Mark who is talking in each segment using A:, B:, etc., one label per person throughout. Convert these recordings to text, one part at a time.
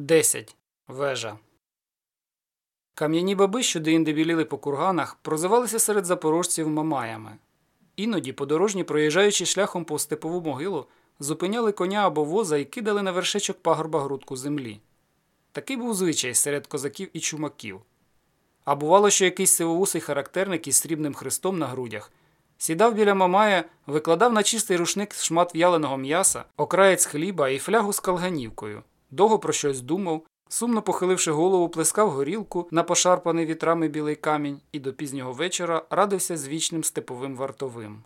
A: 10. Вежа. Кам'яні баби, що деінде біліли по курганах, прозивалися серед запорожців мамаями. Іноді подорожні, проїжджаючи шляхом по степову могилу, зупиняли коня або воза і кидали на вершечок пагорба грудку землі. Такий був звичай серед козаків і чумаків. А бувало, що якийсь сивоусий характерник із срібним хрестом на грудях сідав біля мамая, викладав на чистий рушник шмат в'яленого м'яса, окраєць хліба і флягу з калганівкою довго про щось думав, сумно похиливши голову, плескав горілку на пошарпаний вітрами білий камінь і до пізнього вечора радився з вічним степовим вартовим.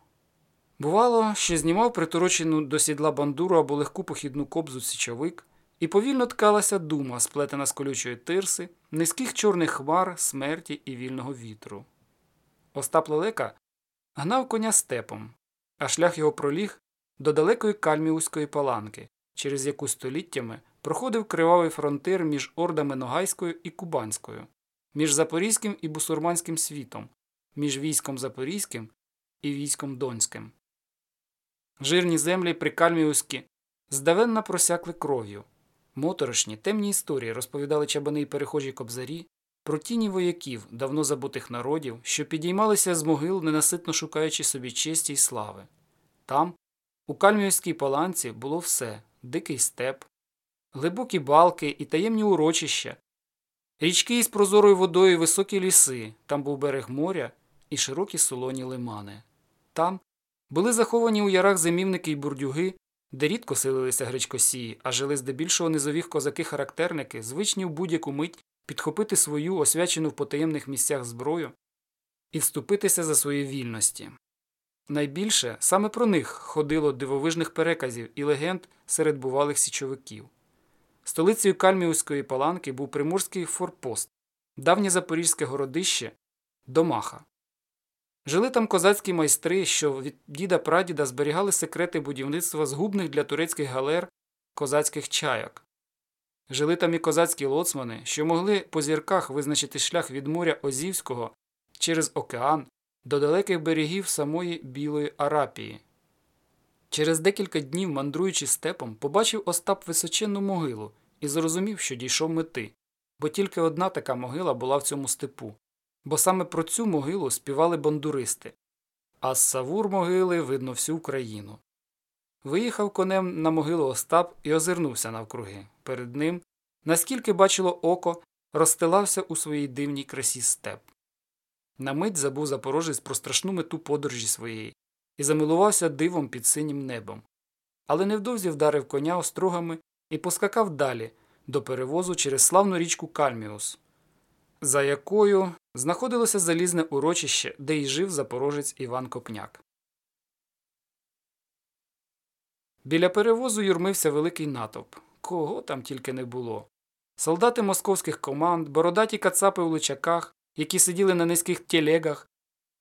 A: Бувало, що знімав приторочену до сідла бандуру або легку похідну кобзу січовик, і повільно ткалася дума, сплетена з колючої тирси, низьких чорних хмар, смерті і вільного вітру. Остап Лелека гнав коня степом, а шлях його проліг до далекої кальміуської паланки, через яку століттями проходив кривавий фронтир між ордами Ногайською і Кубанською, між Запорізьким і Бусурманським світом, між військом Запорізьким і військом Донським. Жирні землі прикальміуські здавенно просякли кров'ю. Моторошні, темні історії розповідали чабани й перехожі кобзарі про тіні вояків, давно забутих народів, що підіймалися з могил, ненаситно шукаючи собі честі й слави. Там, у кальміївській паланці, було все дикий степ, глибокі балки і таємні урочища, річки із прозорою водою, високі ліси, там був берег моря і широкі солоні лимани. Там були заховані у ярах зимівники й бурдюги, де рідко селилися гречкосії, а жили здебільшого низовіх козаки-характерники, звичні в будь-яку мить підхопити свою освячену в потаємних місцях зброю і вступитися за свої вільності. Найбільше саме про них ходило дивовижних переказів і легенд серед бувалих січовиків. Столицею Кальміуської паланки був приморський форпост, давнє запорізьке городище Домаха. Жили там козацькі майстри, що від діда прадіда зберігали секрети будівництва згубних для турецьких галер козацьких чайок. Жили там і козацькі лоцмани, що могли по зірках визначити шлях від моря Озівського через океан до далеких берегів самої Білої Арапії. Через декілька днів, мандруючи степом, побачив Остап височенну могилу і зрозумів, що дійшов мети, бо тільки одна така могила була в цьому степу, бо саме про цю могилу співали бандуристи, а з савур могили видно всю Україну. Виїхав конем на могилу Остап і озирнувся навкруги. Перед ним, наскільки бачило око, розстилався у своїй дивній красі степ. На мить забув запорожець про страшну мету подорожі своєї і замилувався дивом під синім небом. Але невдовзі вдарив коня острогами і поскакав далі до перевозу через славну річку Кальміус, за якою знаходилося залізне урочище, де й жив запорожець Іван Копняк. Біля перевозу юрмився великий натовп. Кого там тільки не було. Солдати московських команд, бородаті кацапи у личаках, які сиділи на низьких телегах,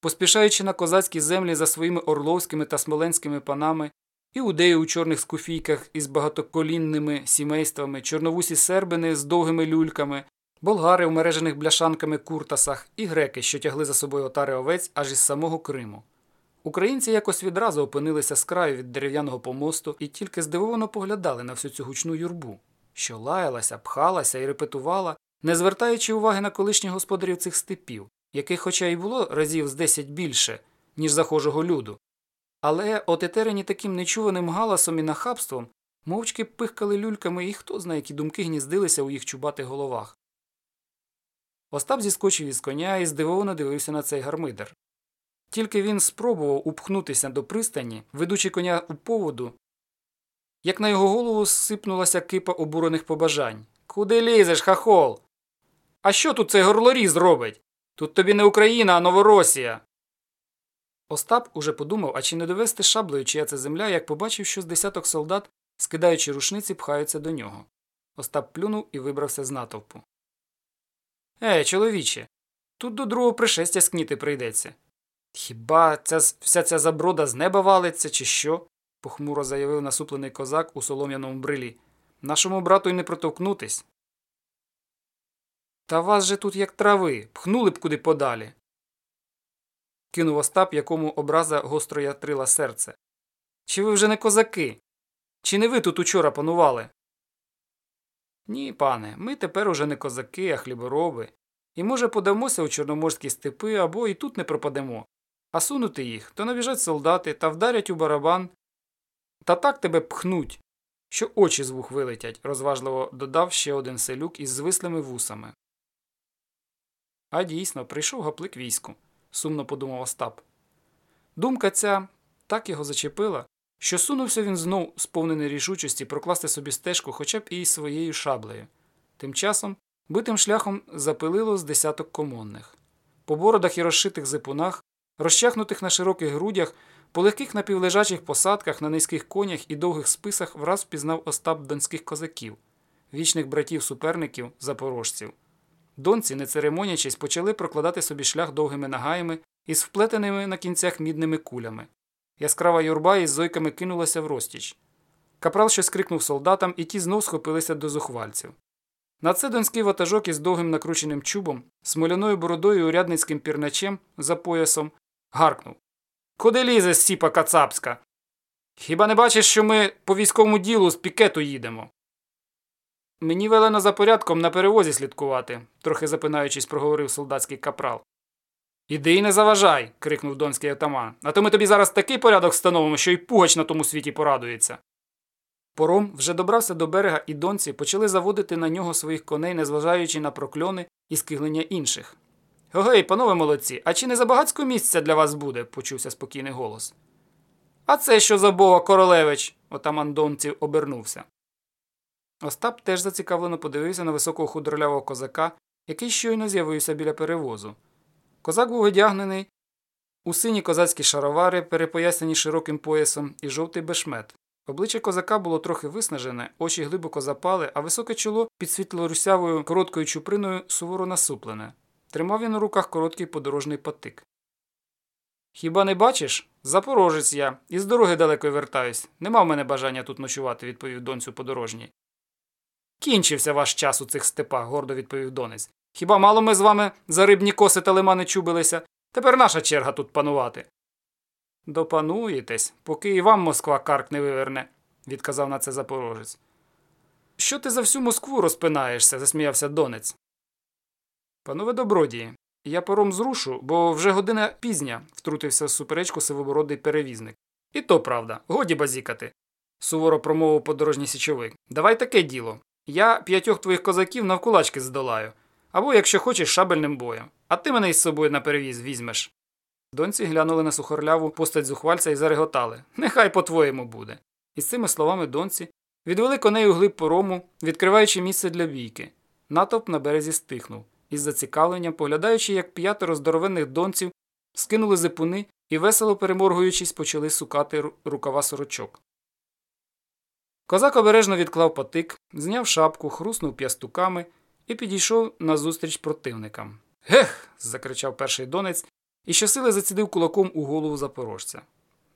A: поспішаючи на козацькі землі за своїми орловськими та смоленськими панами, іудеї у чорних скуфійках із багатоколінними сімействами, чорновусі сербини з довгими люльками, болгари в мережених бляшанками куртасах і греки, що тягли за собою отари овець аж із самого Криму. Українці якось відразу опинилися з краю від дерев'яного помосту і тільки здивовано поглядали на всю цю гучну юрбу, що лаялася, пхалася і репетувала, не звертаючи уваги на колишніх господарів цих степів, яких, хоча й було разів з десять більше, ніж захожого люду. Але отетерені таким нечуваним галасом і нахабством мовчки пихкали люльками і хто знає, які думки гніздилися у їх чубатих головах. Остап зіскочив із коня і здивовано дивився на цей гармидер. Тільки він спробував упхнутися до пристані, ведучи коня у поводу, як на його голову сипнулася кипа обурених побажань. Куди лізеш, хахол? А що тут цей горлоріз робить? Тут тобі не Україна, а Новоросія. Остап уже подумав, а чи не довести шаблею, чия це земля, як побачив, що з десяток солдат, скидаючи рушниці, пхаються до нього. Остап плюнув і вибрався з натовпу. Е, чоловіче, тут до другого пришестя скніти прийдеться. Хіба ця, вся ця заброда з неба валиться, чи що? похмуро заявив насуплений козак у солом'яному брилі. Нашому брату й не протовкнутись. Та вас же тут, як трави, пхнули б куди подалі. Кинув Остап, якому образа гостро ятрила серце. Чи ви вже не козаки? Чи не ви тут учора панували? Ні, пане, ми тепер уже не козаки, а хлібороби. І, може, подамося у чорноморські степи або і тут не пропадемо. А сунути їх, то набіжать солдати та вдарять у барабан. Та так тебе пхнуть, що очі з вух вилетять, розважливо додав ще один селюк із звислими вусами. А дійсно, прийшов гаплик війську, сумно подумав Остап. Думка ця так його зачепила, що сунувся він знов, сповнений рішучості прокласти собі стежку хоча б і своєю шаблею. Тим часом битим шляхом запилило з десяток комонних. По бородах і розшитих зипунах, розчахнутих на широких грудях, по легких напівлежачих посадках, на низьких конях і довгих списах враз впізнав Остап донських козаків, вічних братів-суперників, запорожців. Донці, не церемонячись, почали прокладати собі шлях довгими нагаями із вплетеними на кінцях мідними кулями. Яскрава юрба із зойками кинулася в розтіч. Капрал щось крикнув солдатам, і ті знов схопилися до зухвальців. На це донський ватажок із довгим накрученим чубом, смоляною бородою і урядницьким пірначем за поясом гаркнув Куди лізе сіпа кацапська? Хіба не бачиш, що ми по військовому ділу з пікету їдемо? Мені велено за порядком на перевозі слідкувати, трохи запинаючись, проговорив солдатський капрал. Іди і не заважай. крикнув донський отаман. А то ми тобі зараз такий порядок встановимо, що й пугач на тому світі порадується. Пором вже добрався до берега, і донці почали заводити на нього своїх коней, незважаючи на прокльони і скиглення інших. Гей, панове молодці, а чи не забагацько місця для вас буде? почувся спокійний голос. А це що за бога королевич? отаман донців обернувся. Остап теж зацікавлено подивився на високого худорлявого козака, який щойно з'явився біля перевозу. Козак був одягнений у сині козацькі шаровари, перепоясані широким поясом, і жовтий бешмет. Обличчя козака було трохи виснажене, очі глибоко запали, а високе чоло під світло-русявою короткою чуприною суворо насуплене. Тримав він у руках короткий подорожний патик. Хіба не бачиш? Запорожець я, із дороги далекої вертаюсь. Нема в мене бажання тут ночувати, відповів донцю подорожній. Кінчився ваш час у цих степах, гордо відповів донець. Хіба мало ми з вами за рибні коси та лимани чубилися? Тепер наша черга тут панувати. Допануєтесь, поки і вам Москва карк не виверне, відказав на це запорожець. Що ти за всю Москву розпинаєшся? засміявся донець. Панове добродії, я пором зрушу, бо вже година пізня, втрутився в суперечку сивобородий перевізник. І то правда, годі базікати, суворо промовив подорожній січовик. Давай таке діло. Я п'ятьох твоїх козаків навкулачки здолаю, або, якщо хочеш, шабельним боєм, а ти мене із собою на перевіз візьмеш. Донці глянули на сухорляву постать зухвальця і зареготали. Нехай по-твоєму буде. І з цими словами донці відвели коней у глиб порому, відкриваючи місце для бійки. Натовп на березі стихнув, із зацікавленням, поглядаючи, як п'ятеро здоровенних донців скинули зипуни і, весело переморгуючись, почали сукати рукава сорочок. Козак обережно відклав патик, зняв шапку, хруснув п'ястуками і підійшов назустріч противникам. Гех. закричав перший донець і щосили зацідив кулаком у голову запорожця.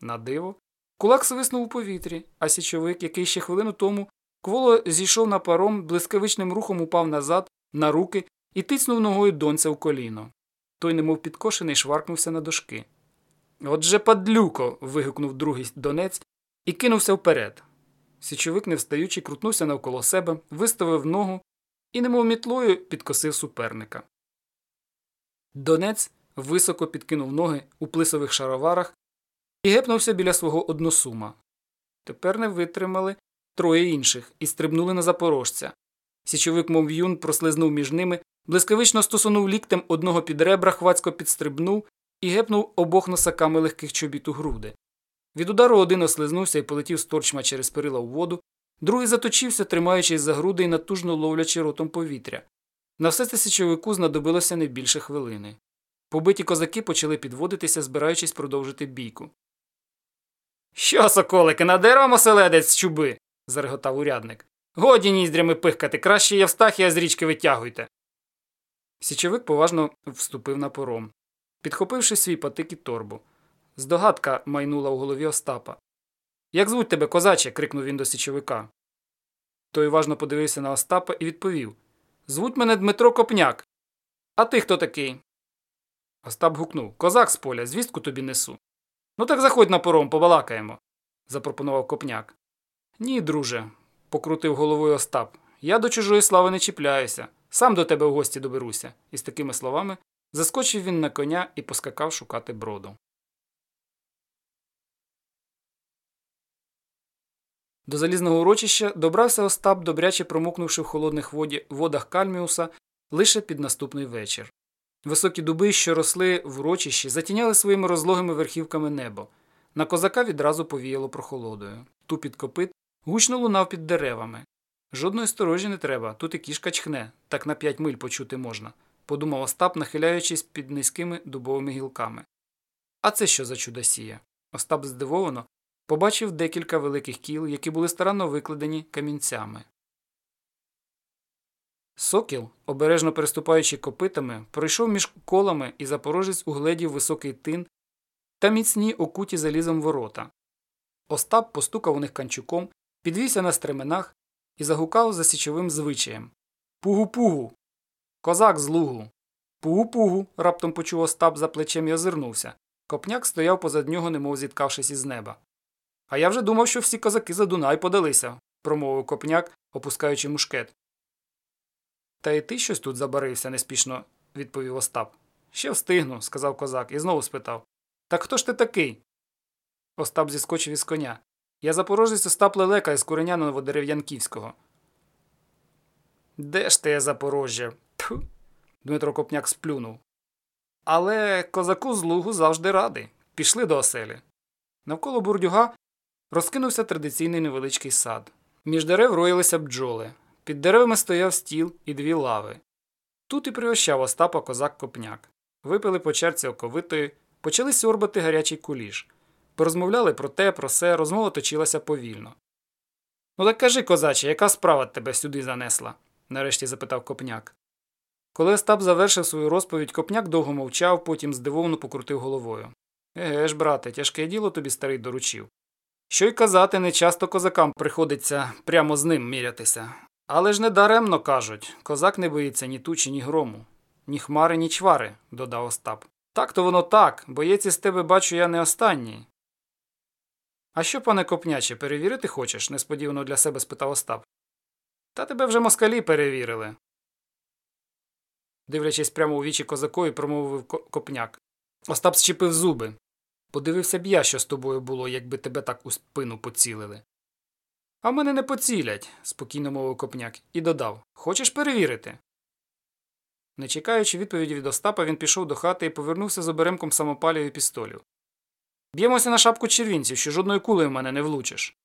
A: На диво, кулак свиснув у повітрі, а січовик, який ще хвилину тому кволо зійшов на паром, блискавичним рухом упав назад, на руки і тицнув ногою донця в коліно. Той, немов підкошений, шваркнувся на дошки. Отже, падлюко. вигукнув другий донець і кинувся вперед. Січовик, не встаючи, крутнувся навколо себе, виставив ногу і, немов мітлою, підкосив суперника. Донець високо підкинув ноги у плисових шароварах і гепнувся біля свого односума. Тепер не витримали троє інших і стрибнули на запорожця. Січовик, мов юн, прослизнув між ними, блискавично стосунув ліктем одного під ребра, хвацько підстрибнув і гепнув обох носаками легких чобіт у груди. Від удару один ослизнувся і полетів з торчма через перила у воду, другий заточився, тримаючись за груди і натужно ловлячи ротом повітря. На все це січовику знадобилося не більше хвилини. Побиті козаки почали підводитися, збираючись продовжити бійку. Що, соколики, надером оселедець чуби. зареготав урядник. Годі ніздрями пихкати, краще Євстахія з річки витягуйте. Січовик поважно вступив на пором, підхопивши свій патик і торбу. Здогадка майнула у голові Остапа. Як звуть тебе, козаче? крикнув він до січовика. Той уважно подивився на Остапа і відповів Звуть мене Дмитро Копняк. А ти хто такий? Остап гукнув Козак з поля, звістку тобі несу. Ну так заходь на пором, побалакаємо, запропонував копняк. Ні, друже, покрутив головою Остап. Я до чужої слави не чіпляюся, сам до тебе в гості доберуся. І з такими словами заскочив він на коня і поскакав шукати броду. До залізного урочища добрався Остап, добряче промокнувши в холодних воді, водах Кальміуса лише під наступний вечір. Високі дуби, що росли в урочищі, затіняли своїми розлогими верхівками небо. На козака відразу повіяло прохолодою. Тупіт копит гучно лунав під деревами. Жодної сторожі не треба, тут і кішка чхне, так на п'ять миль почути можна, подумав Остап, нахиляючись під низькими дубовими гілками. А це що за чудосія? Остап здивовано побачив декілька великих кіл, які були старанно викладені камінцями. Сокіл, обережно переступаючи копитами, пройшов між колами і запорожець угледів високий тин та міцні окуті залізом ворота. Остап постукав у них канчуком, підвівся на стременах і загукав за січовим звичаєм Пугу-пугу. Козак з лугу. Пугу-пугу. раптом почув Остап за плечем і озирнувся. Копняк стояв позад нього, немов зіткавшись із неба. А я вже думав, що всі козаки за Дунай подалися, промовив копняк, опускаючи мушкет. Та й ти щось тут забарився, неспішно відповів Остап. Ще встигну, сказав козак і знову спитав Так хто ж ти такий? Остап зіскочив із коня. Я запорожець Остап Лелека із куреня Новодерев'янківського. Де ж ти я Запорожжя? Дмитро Копняк сплюнув. Але козаку з лугу завжди радий. Пішли до оселі. Навколо бурдюга розкинувся традиційний невеличкий сад. Між дерев роїлися бджоли. Під деревами стояв стіл і дві лави. Тут і пригощав Остапа козак копняк. Випили по черці оковитої, почали сьорбати гарячий куліш. Порозмовляли про те, про се, розмова точилася повільно. Ну так кажи, козаче, яка справа тебе сюди занесла? нарешті запитав копняк. Коли Остап завершив свою розповідь, копняк довго мовчав, потім здивовано покрутив головою. Еге ж, брате, тяжке діло тобі старий доручив. Що й казати, не часто козакам приходиться прямо з ним мірятися. Але ж не даремно кажуть козак не боїться ні тучі, ні грому, ні хмари, ні чвари, додав Остап. Так то воно так, боєць із тебе бачу я не останній. А що, пане копняче, перевірити хочеш? несподівано для себе спитав Остап. Та тебе вже москалі перевірили. Дивлячись прямо у вічі козакові, промовив копняк. Остап зчепив зуби. Подивився б я, що з тобою було, якби тебе так у спину поцілили. А мене не поцілять, спокійно мовив копняк, і додав Хочеш перевірити? Не чекаючи відповіді від Остапа, він пішов до хати і повернувся з оберемком самопалів і пістолів. Б'ємося на шапку червінців, що жодної кулею в мене не влучиш.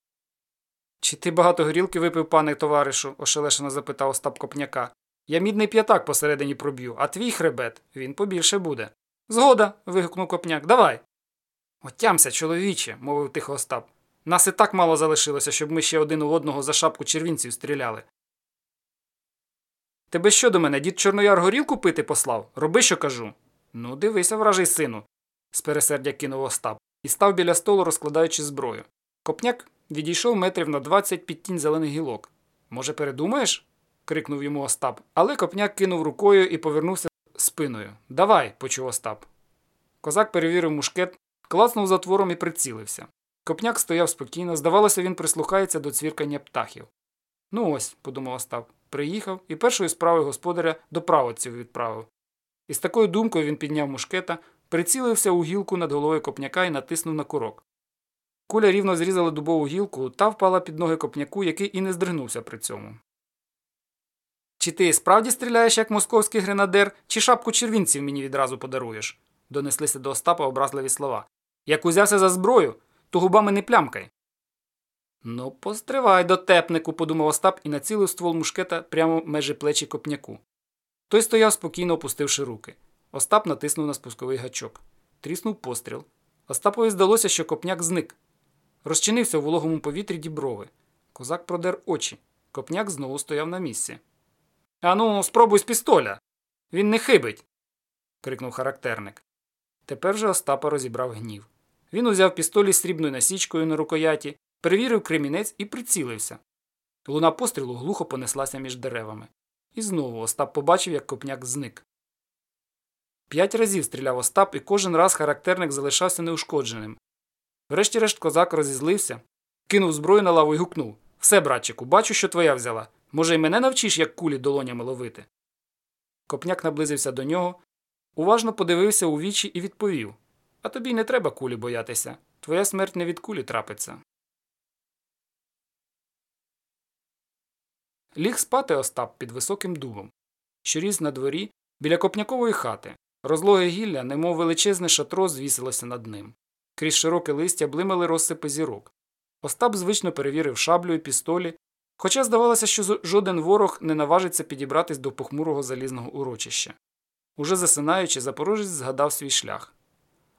A: Чи ти багато горілки випив, пане товаришу? ошелешено запитав Остап копняка. Я мідний п'ятак посередині проб'ю, а твій хребет він побільше буде. Згода. вигукнув копняк. Давай. Отямся, чоловіче, мовив тихо Остап. Нас і так мало залишилося, щоб ми ще один у одного за шапку червінців стріляли. Тебе що до мене, дід Чорнояр горілку пити послав? Роби, що кажу. Ну, дивися, вражий сину, з пересердя кинув Остап і став біля столу, розкладаючи зброю. Копняк відійшов метрів на двадцять під тінь зелених гілок. Може, передумаєш? крикнув йому Остап, але копняк кинув рукою і повернувся спиною. Давай, почув Остап. Козак перевірив мушкет, класнув затвором і прицілився. Копняк стояв спокійно, здавалося, він прислухається до цвіркання птахів. Ну ось, подумав Остап, приїхав і першою справою господаря до правоців відправив. І з такою думкою він підняв мушкета, прицілився у гілку над головою копняка і натиснув на курок. Куля рівно зрізала дубову гілку та впала під ноги копняку, який і не здригнувся при цьому. Чи ти справді стріляєш як московський гренадер, чи шапку червінців мені відразу подаруєш? донеслися до Остапа образливі слова. Як узявся за зброю, то губами не плямкай. Ну, постривай дотепнику, подумав Остап і націлив ствол мушкета прямо межі плечі копняку. Той стояв спокійно опустивши руки. Остап натиснув на спусковий гачок. Тріснув постріл. Остапові здалося, що копняк зник. Розчинився у вологому повітрі діброви. Козак продер очі. Копняк знову стояв на місці. Ану, спробуй з пістоля. Він не хибить. крикнув характерник. Тепер же Остапа розібрав гнів. Він узяв пістолі з срібною насічкою на рукояті, перевірив кремінець і прицілився. Луна пострілу глухо понеслася між деревами. І знову Остап побачив, як копняк зник. П'ять разів стріляв Остап, і кожен раз характерник залишався неушкодженим. Врешті-решт козак розізлився, кинув зброю на лаву і гукнув Все, братчику, бачу, що твоя взяла. Може, й мене навчиш, як кулі долонями ловити? Копняк наблизився до нього, уважно подивився у вічі і відповів А тобі не треба кулі боятися. Твоя смерть не від кулі трапиться. Ліг спати Остап під високим дубом, що ріс на дворі біля копнякової хати. Розлоге гілля, немов величезне шатро, звісилося над ним. Крізь широке листя блимали розсипи зірок. Остап звично перевірив шаблю і пістолі, хоча здавалося, що жоден ворог не наважиться підібратись до похмурого залізного урочища. Уже засинаючи, запорожець згадав свій шлях.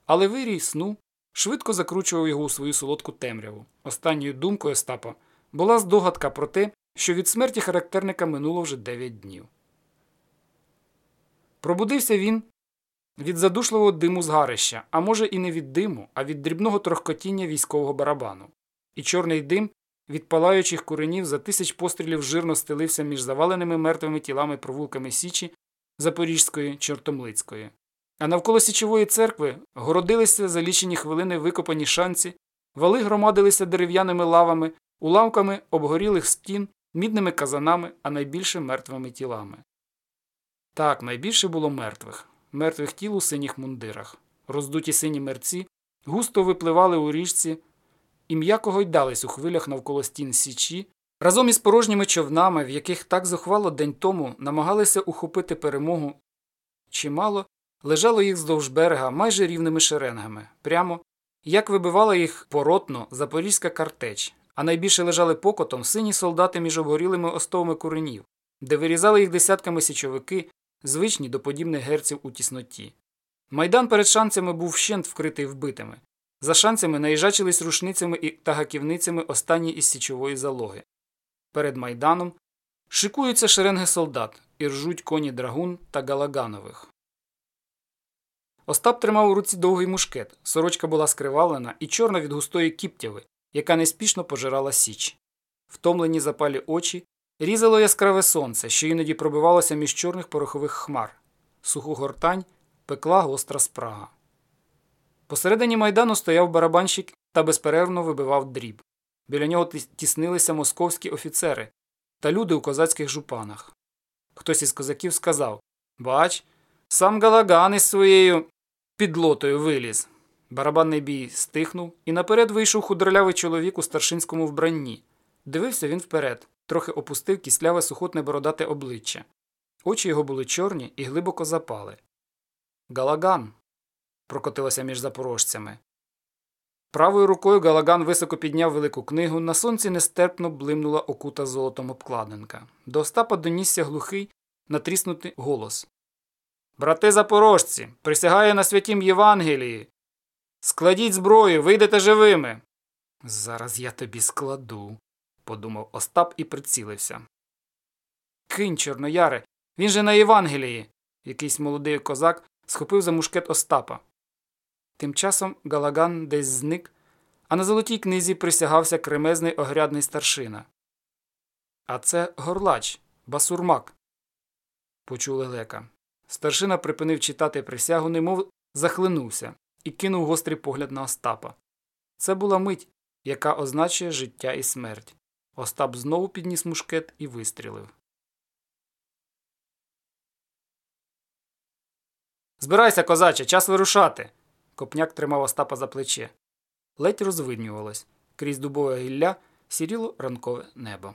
A: Але вирій сну швидко закручував його у свою солодку темряву. Останньою думкою Остапа була здогадка про те, що від смерті характерника минуло вже дев'ять днів. Пробудився він від задушливого диму згарища, а може і не від диму, а від дрібного трохкотіння військового барабану. І чорний дим від палаючих куренів за тисяч пострілів жирно стелився між заваленими мертвими тілами провулками Січі Запорізької Чортомлицької. А навколо Січової церкви городилися за лічені хвилини викопані шанці, вали громадилися дерев'яними лавами, уламками обгорілих стін, мідними казанами, а найбільше мертвими тілами. Так, найбільше було мертвих, мертвих тіл у синіх мундирах. Роздуті сині мерці густо випливали у річці і м'яко гойдались у хвилях навколо стін Січі, разом із порожніми човнами, в яких так зухвало день тому намагалися ухопити перемогу. Чимало лежало їх здовж берега майже рівними шеренгами, прямо як вибивала їх поротно запорізька картеч, а найбільше лежали покотом сині солдати між обгорілими остовами куренів, де вирізали їх десятками січовики, звичні до подібних герців у тісноті. Майдан перед шанцями був вщент вкритий вбитими. За шанцями наїжачились рушницями та гаківницями останні із січової залоги. Перед майданом шикуються шеренги солдат і ржуть коні драгун та галаганових. Остап тримав у руці довгий мушкет, сорочка була скривавлена і чорна від густої кіптяви, яка неспішно пожирала січ. Втомлені запалі очі різало яскраве сонце, що іноді пробивалося між чорних порохових хмар. Суху гортань пекла гостра спрага. Посередині майдану стояв барабанщик та безперервно вибивав дріб. Біля нього тіснилися московські офіцери та люди у козацьких жупанах. Хтось із козаків сказав Бач, сам Галаган із своєю підлотою виліз. Барабанний бій стихнув, і наперед вийшов худролявий чоловік у старшинському вбранні. Дивився він вперед, трохи опустив кисляве сухотне бородате обличчя. Очі його були чорні і глибоко запали. Галаган. прокотилося між запорожцями. Правою рукою Галаган високо підняв велику книгу, на сонці нестерпно блимнула окута золотом обкладинка. До Остапа донісся глухий, натріснутий голос. Брати запорожці, присягаю на святім Євангелії. Складіть зброю, вийдете живими. Зараз я тобі складу, подумав Остап і прицілився. Кинь, чорнояре, він же на Євангелії. Якийсь молодий козак схопив за мушкет Остапа. Тим часом Галаган десь зник, а на золотій книзі присягався кремезний огрядний старшина. А це горлач, басурмак, почули лека. Старшина припинив читати присягу, немов захлинувся, і кинув гострий погляд на Остапа. Це була мить, яка означує життя і смерть. Остап знову підніс мушкет і вистрілив. Збирайся, козаче, час вирушати. Копняк тримав Остапа за плече. Ледь розвиднювалось. Крізь дубове гілля сіріло ранкове небо.